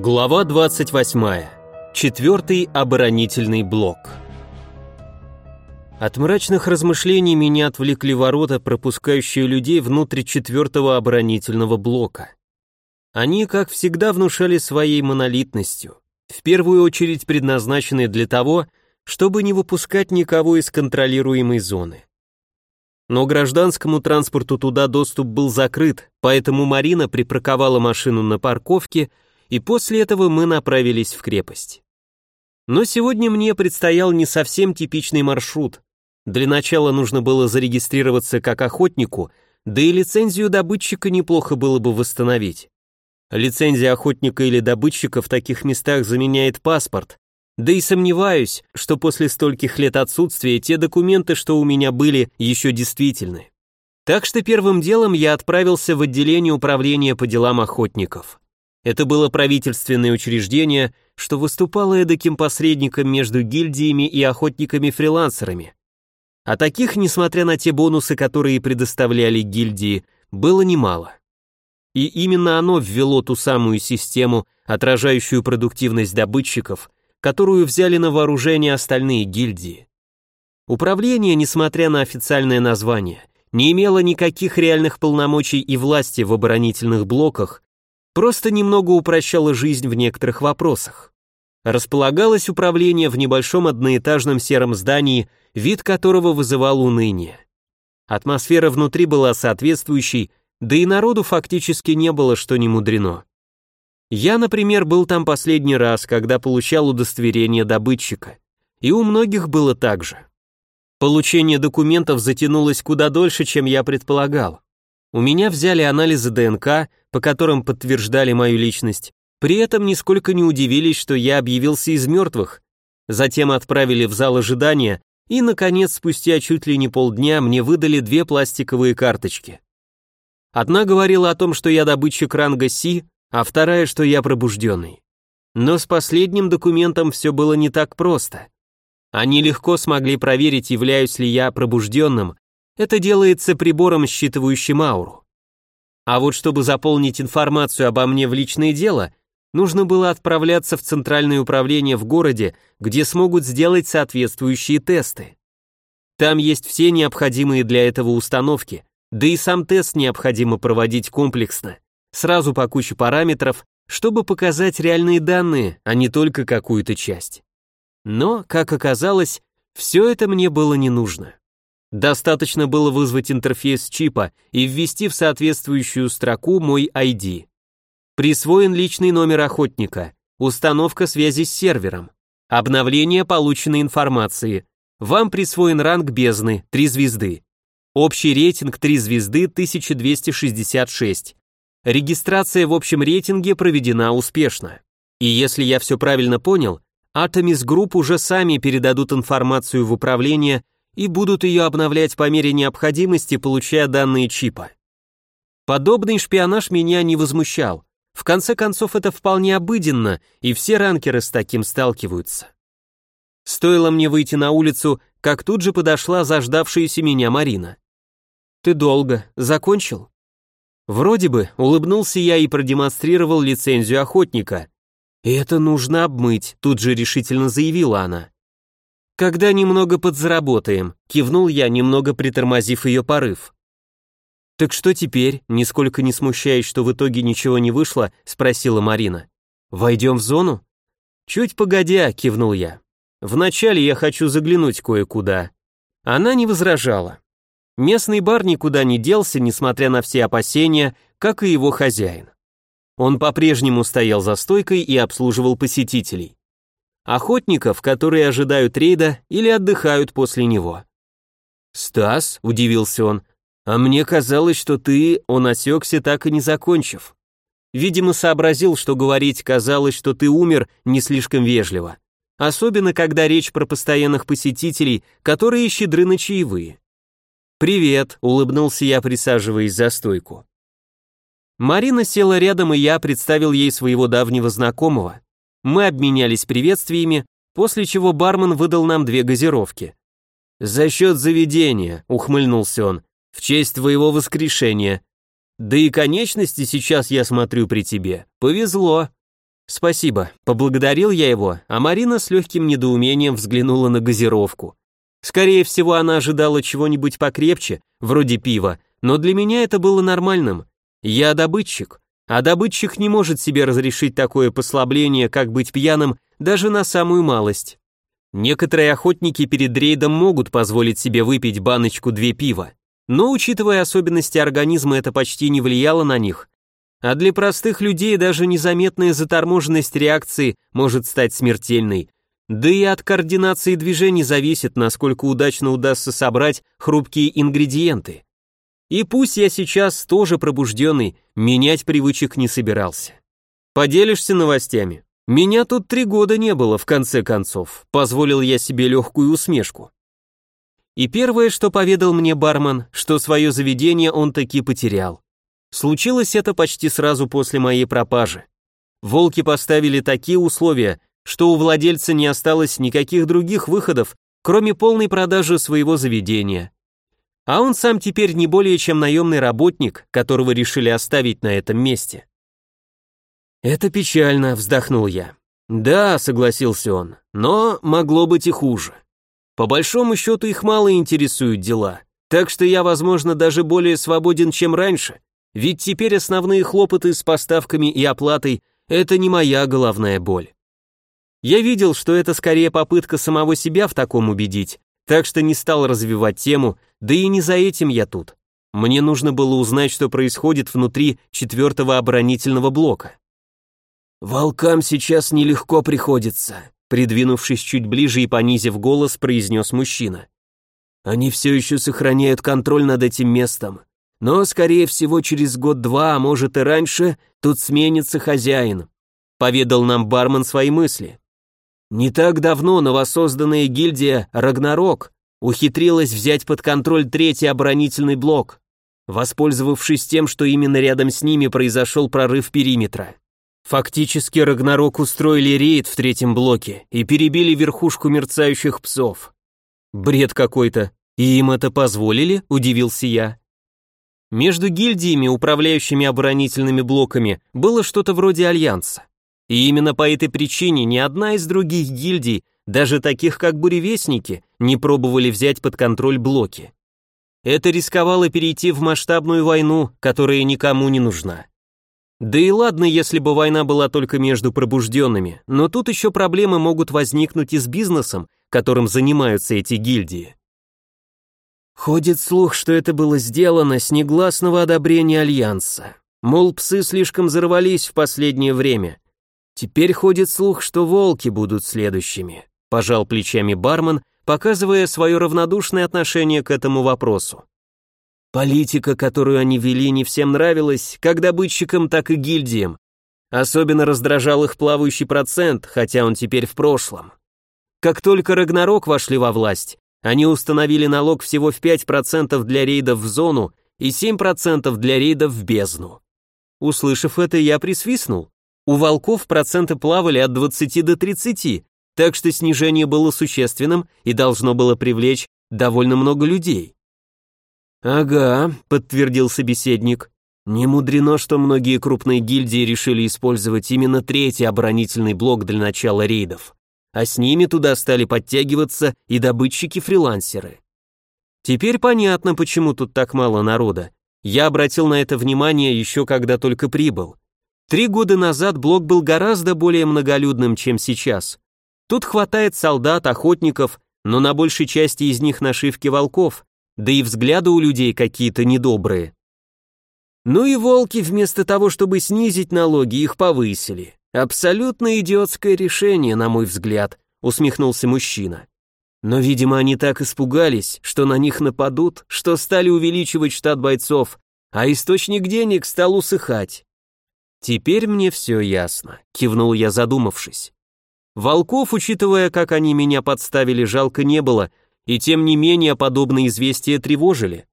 Глава 28. Четвертый оборонительный блок. От мрачных размышлений меня отвлекли ворота, пропускающие людей внутрь четвертого оборонительного блока. Они, как всегда, внушали своей монолитностью, в первую очередь предназначены для того, чтобы не выпускать никого из контролируемой зоны. Но гражданскому транспорту туда доступ был закрыт, поэтому Марина припарковала машину на парковке и после этого мы направились в крепость. Но сегодня мне предстоял не совсем типичный маршрут. Для начала нужно было зарегистрироваться как охотнику, да и лицензию добытчика неплохо было бы восстановить. Лицензия охотника или добытчика в таких местах заменяет паспорт, да и сомневаюсь, что после стольких лет отсутствия те документы, что у меня были, еще действительны. Так что первым делом я отправился в отделение управления по делам охотников. Это было правительственное учреждение, что выступало эдаким посредником между гильдиями и охотниками-фрилансерами. А таких, несмотря на те бонусы, которые предоставляли гильдии, было немало. И именно оно ввело ту самую систему, отражающую продуктивность добытчиков, которую взяли на вооружение остальные гильдии. Управление, несмотря на официальное название, не имело никаких реальных полномочий и власти в оборонительных блоках, просто немного упрощало жизнь в некоторых вопросах. Располагалось управление в небольшом одноэтажном сером здании, вид которого вызывал уныние. Атмосфера внутри была соответствующей, да и народу фактически не было, что не мудрено. Я, например, был там последний раз, когда получал удостоверение добытчика, и у многих было так же. Получение документов затянулось куда дольше, чем я предполагал. У меня взяли анализы ДНК, по которым подтверждали мою личность, при этом нисколько не удивились, что я объявился из мертвых. Затем отправили в зал ожидания, и, наконец, спустя чуть ли не полдня мне выдали две пластиковые карточки. Одна говорила о том, что я добытчик ранга Си, а вторая, что я пробужденный. Но с последним документом все было не так просто. Они легко смогли проверить, являюсь ли я пробужденным, это делается прибором, считывающим ауру. А вот чтобы заполнить информацию обо мне в личное дело, нужно было отправляться в центральное управление в городе, где смогут сделать соответствующие тесты. Там есть все необходимые для этого установки, да и сам тест необходимо проводить комплексно, сразу по куче параметров, чтобы показать реальные данные, а не только какую-то часть. Но, как оказалось, все это мне было не нужно. Достаточно было вызвать интерфейс чипа и ввести в соответствующую строку мой ID. Присвоен личный номер охотника, установка связи с сервером, обновление полученной информации. Вам присвоен ранг бездны, 3 звезды. Общий рейтинг 3 звезды 1266. Регистрация в общем рейтинге проведена успешно. И если я все правильно понял, Atomis Group уже сами передадут информацию в управление и будут ее обновлять по мере необходимости, получая данные чипа. Подобный шпионаж меня не возмущал. В конце концов, это вполне обыденно, и все ранкеры с таким сталкиваются. Стоило мне выйти на улицу, как тут же подошла заждавшаяся меня Марина. «Ты долго. Закончил?» Вроде бы, улыбнулся я и продемонстрировал лицензию охотника. «И это нужно обмыть», тут же решительно заявила она. «Когда немного подзаработаем», — кивнул я, немного притормозив ее порыв. «Так что теперь?» — нисколько не смущаясь, что в итоге ничего не вышло, спросила Марина. «Войдем в зону?» «Чуть погодя», — кивнул я. «Вначале я хочу заглянуть кое-куда». Она не возражала. Местный бар никуда не делся, несмотря на все опасения, как и его хозяин. Он по-прежнему стоял за стойкой и обслуживал посетителей охотников, которые ожидают рейда или отдыхают после него. «Стас», — удивился он, — «а мне казалось, что ты...» Он осекся, так и не закончив. Видимо, сообразил, что говорить казалось, что ты умер, не слишком вежливо. Особенно, когда речь про постоянных посетителей, которые щедры на чаевые. «Привет», — улыбнулся я, присаживаясь за стойку. Марина села рядом, и я представил ей своего давнего знакомого, мы обменялись приветствиями, после чего бармен выдал нам две газировки. «За счет заведения», — ухмыльнулся он, — «в честь твоего воскрешения. Да и конечности сейчас я смотрю при тебе. Повезло». Спасибо, поблагодарил я его, а Марина с легким недоумением взглянула на газировку. Скорее всего, она ожидала чего-нибудь покрепче, вроде пива, но для меня это было нормальным. Я добытчик, а добытчик не может себе разрешить такое послабление, как быть пьяным, даже на самую малость. Некоторые охотники перед рейдом могут позволить себе выпить баночку-две пива, но учитывая особенности организма, это почти не влияло на них, а для простых людей даже незаметная заторможенность реакции может стать смертельной. Да и от координации движений зависит, насколько удачно удастся собрать хрупкие ингредиенты. И пусть я сейчас тоже пробужденный, менять привычек не собирался. Поделишься новостями? Меня тут три года не было, в конце концов. Позволил я себе легкую усмешку. И первое, что поведал мне бармен, что свое заведение он таки потерял. Случилось это почти сразу после моей пропажи. Волки поставили такие условия, что у владельца не осталось никаких других выходов, кроме полной продажи своего заведения. А он сам теперь не более чем наемный работник, которого решили оставить на этом месте. «Это печально», — вздохнул я. «Да», — согласился он, — «но могло быть и хуже. По большому счету их мало интересуют дела, так что я, возможно, даже более свободен, чем раньше, ведь теперь основные хлопоты с поставками и оплатой – это не моя головная боль. Я видел, что это скорее попытка самого себя в таком убедить, так что не стал развивать тему, да и не за этим я тут. Мне нужно было узнать, что происходит внутри четвертого оборонительного блока. «Волкам сейчас нелегко приходится», придвинувшись чуть ближе и понизив голос, произнес мужчина. «Они все еще сохраняют контроль над этим местом, но, скорее всего, через год-два, а может и раньше, тут сменится хозяин», — поведал нам бармен свои мысли. Не так давно новосозданная гильдия «Рагнарок» ухитрилась взять под контроль третий оборонительный блок, воспользовавшись тем, что именно рядом с ними произошел прорыв периметра. Фактически Рагнарок устроили рейд в третьем блоке и перебили верхушку мерцающих псов. Бред какой-то. И им это позволили, удивился я. Между гильдиями, управляющими оборонительными блоками, было что-то вроде альянса. И именно по этой причине ни одна из других гильдий, даже таких как буревестники, не пробовали взять под контроль блоки. Это рисковало перейти в масштабную войну, которая никому не нужна. Да и ладно, если бы война была только между пробужденными, но тут еще проблемы могут возникнуть и с бизнесом, которым занимаются эти гильдии. Ходит слух, что это было сделано с негласного одобрения Альянса. Мол, псы слишком взорвались в последнее время. Теперь ходит слух, что волки будут следующими. Пожал плечами бармен, показывая свое равнодушное отношение к этому вопросу. Политика, которую они вели, не всем нравилась, как добытчикам, так и гильдиям. Особенно раздражал их плавающий процент, хотя он теперь в прошлом. Как только Рагнарок вошли во власть, они установили налог всего в 5% для рейдов в зону и 7% для рейдов в бездну. Услышав это, я присвистнул. У волков проценты плавали от 20 до 30, так что снижение было существенным и должно было привлечь довольно много людей. «Ага», — подтвердил собеседник. «Не мудрено, что многие крупные гильдии решили использовать именно третий оборонительный блок для начала рейдов а с ними туда стали подтягиваться и добытчики-фрилансеры. Теперь понятно, почему тут так мало народа. Я обратил на это внимание еще когда только прибыл. Три года назад блок был гораздо более многолюдным, чем сейчас. Тут хватает солдат, охотников, но на большей части из них нашивки волков, да и взгляды у людей какие-то недобрые. Ну и волки вместо того, чтобы снизить налоги, их повысили. Абсолютно идиотское решение, на мой взгляд, усмехнулся мужчина. Но, видимо, они так испугались, что на них нападут, что стали увеличивать штат бойцов, а источник денег стал усыхать. Теперь мне все ясно, кивнул я, задумавшись. Волков, учитывая, как они меня подставили, жалко не было, и тем не менее подобные известия тревожили.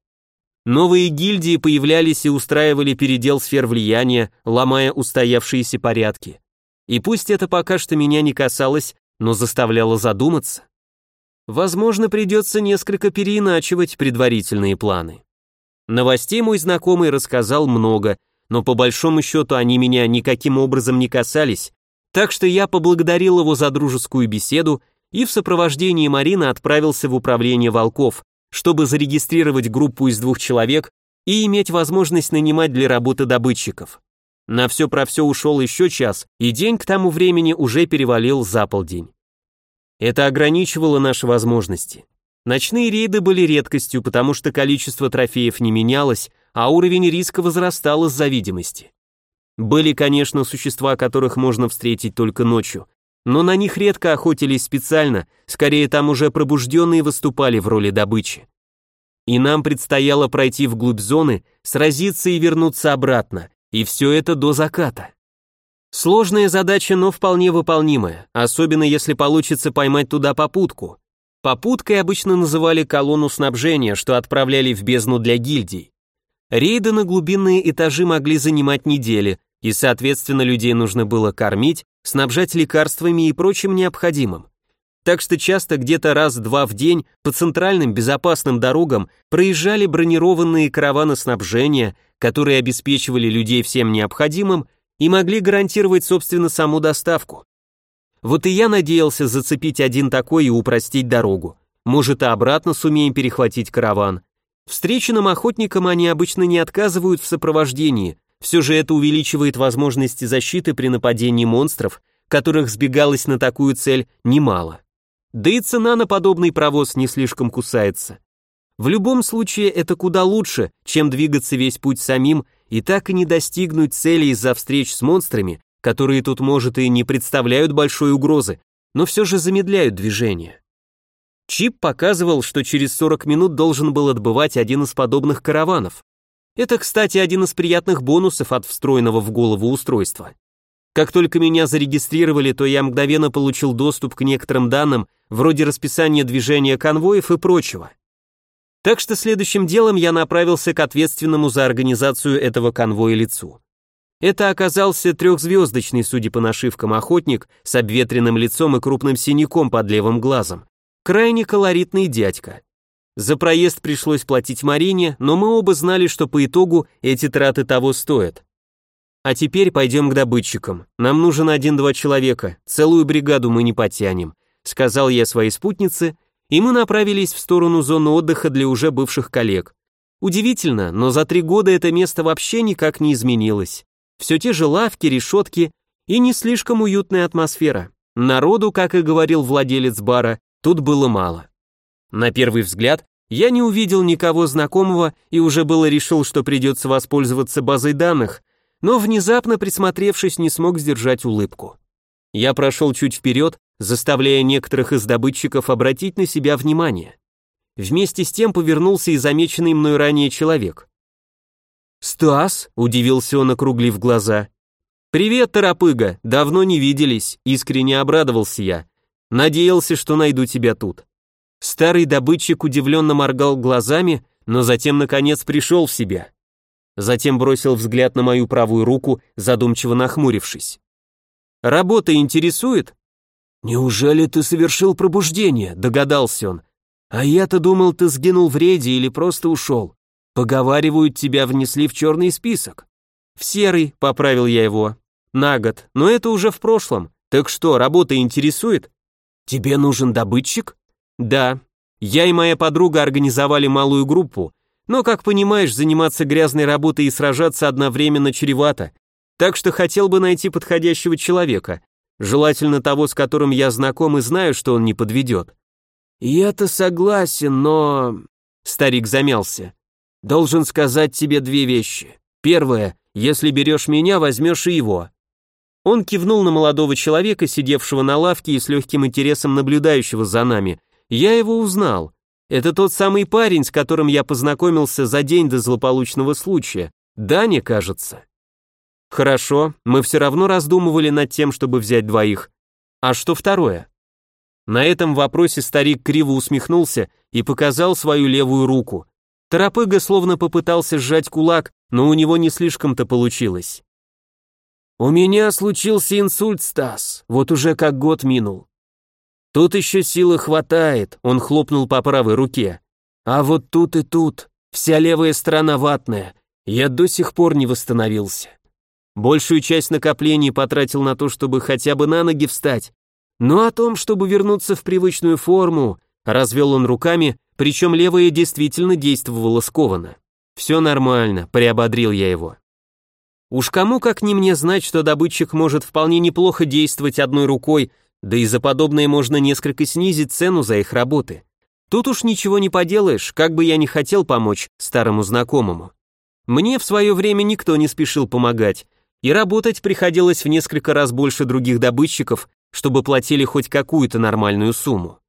Новые гильдии появлялись и устраивали передел сфер влияния, ломая устоявшиеся порядки. И пусть это пока что меня не касалось, но заставляло задуматься. Возможно, придется несколько переиначивать предварительные планы. Новостей мой знакомый рассказал много, но по большому счету они меня никаким образом не касались, Так что я поблагодарил его за дружескую беседу и в сопровождении Марины отправился в управление волков, чтобы зарегистрировать группу из двух человек и иметь возможность нанимать для работы добытчиков. На все про все ушел еще час, и день к тому времени уже перевалил за полдень. Это ограничивало наши возможности. Ночные рейды были редкостью, потому что количество трофеев не менялось, а уровень риска возрастал из-за видимости. Были, конечно, существа, которых можно встретить только ночью, но на них редко охотились специально, скорее там уже пробужденные выступали в роли добычи. И нам предстояло пройти вглубь зоны, сразиться и вернуться обратно, и все это до заката. Сложная задача, но вполне выполнимая, особенно если получится поймать туда попутку. Попуткой обычно называли колонну снабжения, что отправляли в бездну для гильдий. Рейды на глубинные этажи могли занимать недели, и, соответственно, людей нужно было кормить, снабжать лекарствами и прочим необходимым. Так что часто где-то раз-два в день по центральным безопасным дорогам проезжали бронированные караваны снабжения, которые обеспечивали людей всем необходимым и могли гарантировать, собственно, саму доставку. Вот и я надеялся зацепить один такой и упростить дорогу. Может, и обратно сумеем перехватить караван. Встреченным охотникам они обычно не отказывают в сопровождении, все же это увеличивает возможности защиты при нападении монстров, которых сбегалось на такую цель немало. Да и цена на подобный провоз не слишком кусается. В любом случае это куда лучше, чем двигаться весь путь самим и так и не достигнуть цели из-за встреч с монстрами, которые тут, может, и не представляют большой угрозы, но все же замедляют движение. Чип показывал, что через 40 минут должен был отбывать один из подобных караванов. Это, кстати, один из приятных бонусов от встроенного в голову устройства. Как только меня зарегистрировали, то я мгновенно получил доступ к некоторым данным, вроде расписания движения конвоев и прочего. Так что следующим делом я направился к ответственному за организацию этого конвоя лицу. Это оказался трехзвездочный, судя по нашивкам, охотник с обветренным лицом и крупным синяком под левым глазом. Крайне колоритный дядька. За проезд пришлось платить Марине, но мы оба знали, что по итогу эти траты того стоят. А теперь пойдем к добытчикам. Нам нужен один-два человека, целую бригаду мы не потянем, сказал я своей спутнице, и мы направились в сторону зоны отдыха для уже бывших коллег. Удивительно, но за три года это место вообще никак не изменилось. Все те же лавки, решетки и не слишком уютная атмосфера. Народу, как и говорил владелец бара, тут было мало. На первый взгляд я не увидел никого знакомого и уже было решил, что придется воспользоваться базой данных, но внезапно присмотревшись не смог сдержать улыбку. Я прошел чуть вперед, заставляя некоторых из добытчиков обратить на себя внимание. Вместе с тем повернулся и замеченный мной ранее человек. «Стас?» – удивился он, округлив глаза. «Привет, торопыга, давно не виделись», – искренне обрадовался я. «Надеялся, что найду тебя тут». Старый добытчик удивленно моргал глазами, но затем, наконец, пришел в себя. Затем бросил взгляд на мою правую руку, задумчиво нахмурившись. «Работа интересует?» «Неужели ты совершил пробуждение?» – догадался он. «А я-то думал, ты сгинул в рейде или просто ушел. Поговаривают, тебя внесли в черный список». «В серый», – поправил я его. «На год, но это уже в прошлом. Так что, работа интересует?» «Тебе нужен добытчик?» Да, я и моя подруга организовали малую группу, но, как понимаешь, заниматься грязной работой и сражаться одновременно чревато, так что хотел бы найти подходящего человека, желательно того, с которым я знаком и знаю, что он не подведет. Я-то согласен, но... Старик замялся. Должен сказать тебе две вещи. Первое, если берешь меня, возьмешь и его. Он кивнул на молодого человека, сидевшего на лавке и с легким интересом наблюдающего за нами, я его узнал. Это тот самый парень, с которым я познакомился за день до злополучного случая. Даня, кажется. Хорошо, мы все равно раздумывали над тем, чтобы взять двоих. А что второе? На этом вопросе старик криво усмехнулся и показал свою левую руку. Торопыга словно попытался сжать кулак, но у него не слишком-то получилось. «У меня случился инсульт, Стас, вот уже как год минул. Тут еще силы хватает, он хлопнул по правой руке. А вот тут и тут, вся левая сторона ватная, я до сих пор не восстановился. Большую часть накоплений потратил на то, чтобы хотя бы на ноги встать. Но о том, чтобы вернуться в привычную форму, развел он руками, причем левая действительно действовала скованно. «Все нормально», — приободрил я его. Уж кому как не мне знать, что добытчик может вполне неплохо действовать одной рукой, да и за подобное можно несколько снизить цену за их работы. Тут уж ничего не поделаешь, как бы я ни хотел помочь старому знакомому. Мне в свое время никто не спешил помогать, и работать приходилось в несколько раз больше других добытчиков, чтобы платили хоть какую-то нормальную сумму.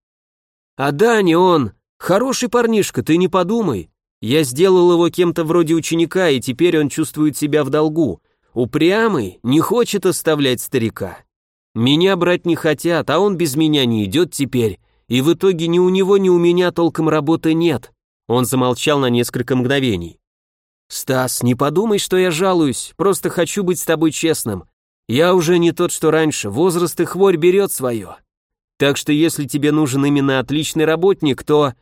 А да, не он, хороший парнишка, ты не подумай. Я сделал его кем-то вроде ученика, и теперь он чувствует себя в долгу. Упрямый, не хочет оставлять старика. Меня брать не хотят, а он без меня не идет теперь, и в итоге ни у него, ни у меня толком работы нет. Он замолчал на несколько мгновений. «Стас, не подумай, что я жалуюсь, просто хочу быть с тобой честным. Я уже не тот, что раньше, возраст и хворь берет свое. Так что если тебе нужен именно отличный работник, то...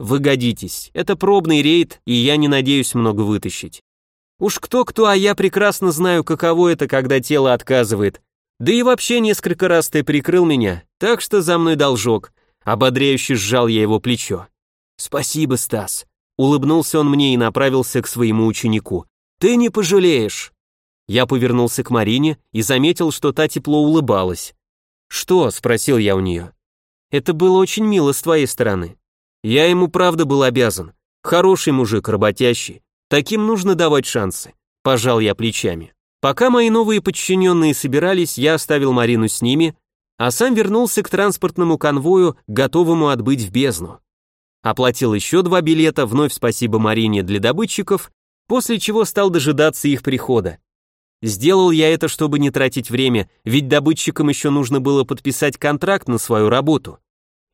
Вы годитесь, это пробный рейд, и я не надеюсь много вытащить. Уж кто-кто, а я прекрасно знаю, каково это, когда тело отказывает. Да и вообще несколько раз ты прикрыл меня, так что за мной должок. Ободряюще сжал я его плечо. «Спасибо, Стас». Улыбнулся он мне и направился к своему ученику. «Ты не пожалеешь». Я повернулся к Марине и заметил, что та тепло улыбалась. «Что?» — спросил я у нее. «Это было очень мило с твоей стороны. Я ему правда был обязан. Хороший мужик, работящий. Таким нужно давать шансы». Пожал я плечами. Пока мои новые подчиненные собирались, я оставил Марину с ними, а сам вернулся к транспортному конвою, готовому отбыть в бездну. Оплатил еще два билета, вновь спасибо Марине для добытчиков, после чего стал дожидаться их прихода. Сделал я это, чтобы не тратить время, ведь добытчикам еще нужно было подписать контракт на свою работу.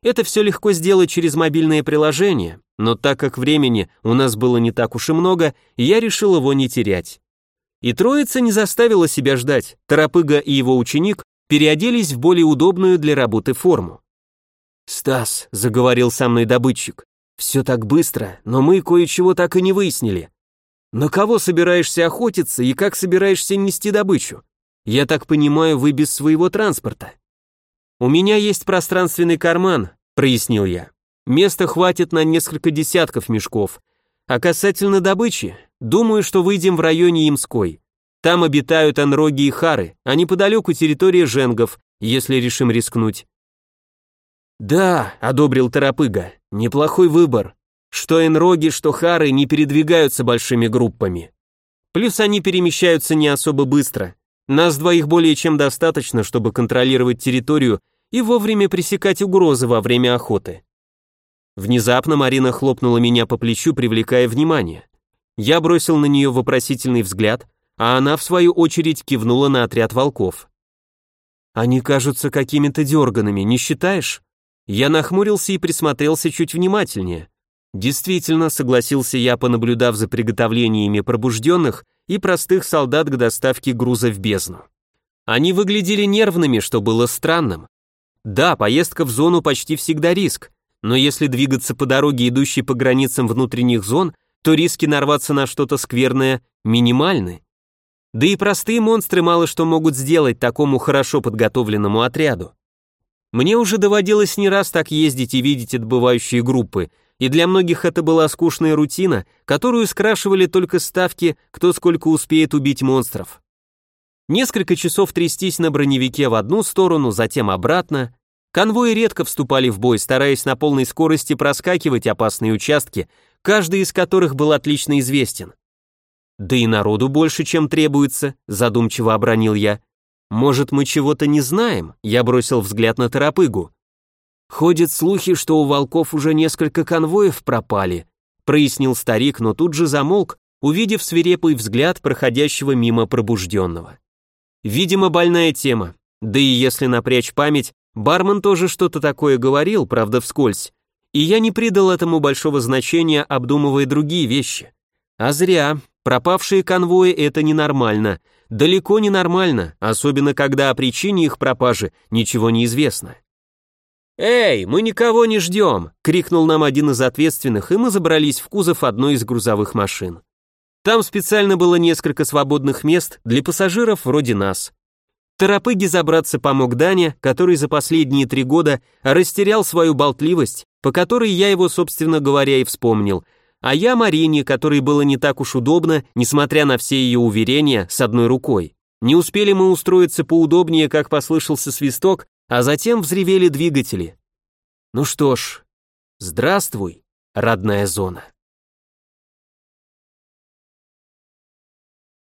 Это все легко сделать через мобильное приложение, но так как времени у нас было не так уж и много, я решил его не терять. И троица не заставила себя ждать. Торопыга и его ученик переоделись в более удобную для работы форму. «Стас», — заговорил со мной добытчик, — «все так быстро, но мы кое-чего так и не выяснили. На кого собираешься охотиться и как собираешься нести добычу? Я так понимаю, вы без своего транспорта». «У меня есть пространственный карман», — прояснил я. «Места хватит на несколько десятков мешков. А касательно добычи, думаю, что выйдем в районе Имской. Там обитают анроги и хары, а неподалеку территория женгов, если решим рискнуть. Да, одобрил Тарапыга, неплохой выбор. Что энроги, что хары не передвигаются большими группами. Плюс они перемещаются не особо быстро. Нас двоих более чем достаточно, чтобы контролировать территорию и вовремя пресекать угрозы во время охоты. Внезапно Марина хлопнула меня по плечу, привлекая внимание. Я бросил на нее вопросительный взгляд, а она, в свою очередь, кивнула на отряд волков. «Они кажутся какими-то дерганными, не считаешь?» Я нахмурился и присмотрелся чуть внимательнее. Действительно, согласился я, понаблюдав за приготовлениями пробужденных и простых солдат к доставке груза в бездну. Они выглядели нервными, что было странным. Да, поездка в зону почти всегда риск, но если двигаться по дороге, идущей по границам внутренних зон, то риски нарваться на что-то скверное минимальны. Да и простые монстры мало что могут сделать такому хорошо подготовленному отряду. Мне уже доводилось не раз так ездить и видеть отбывающие группы, и для многих это была скучная рутина, которую скрашивали только ставки, кто сколько успеет убить монстров. Несколько часов трястись на броневике в одну сторону, затем обратно. Конвои редко вступали в бой, стараясь на полной скорости проскакивать опасные участки, каждый из которых был отлично известен. Да и народу больше, чем требуется, задумчиво обронил я. Может, мы чего-то не знаем? Я бросил взгляд на Торопыгу. Ходят слухи, что у волков уже несколько конвоев пропали, прояснил старик, но тут же замолк, увидев свирепый взгляд проходящего мимо пробужденного. Видимо, больная тема. Да и если напрячь память, бармен тоже что-то такое говорил, правда, вскользь. И я не придал этому большого значения, обдумывая другие вещи. А зря, Пропавшие конвои – это ненормально. Далеко не нормально, особенно когда о причине их пропажи ничего не известно. «Эй, мы никого не ждем!» – крикнул нам один из ответственных, и мы забрались в кузов одной из грузовых машин. Там специально было несколько свободных мест для пассажиров вроде нас. Торопыги забраться помог Даня, который за последние три года растерял свою болтливость, по которой я его, собственно говоря, и вспомнил. А я Марине, которой было не так уж удобно, несмотря на все ее уверения, с одной рукой. Не успели мы устроиться поудобнее, как послышался свисток, а затем взревели двигатели. Ну что ж, здравствуй, родная зона.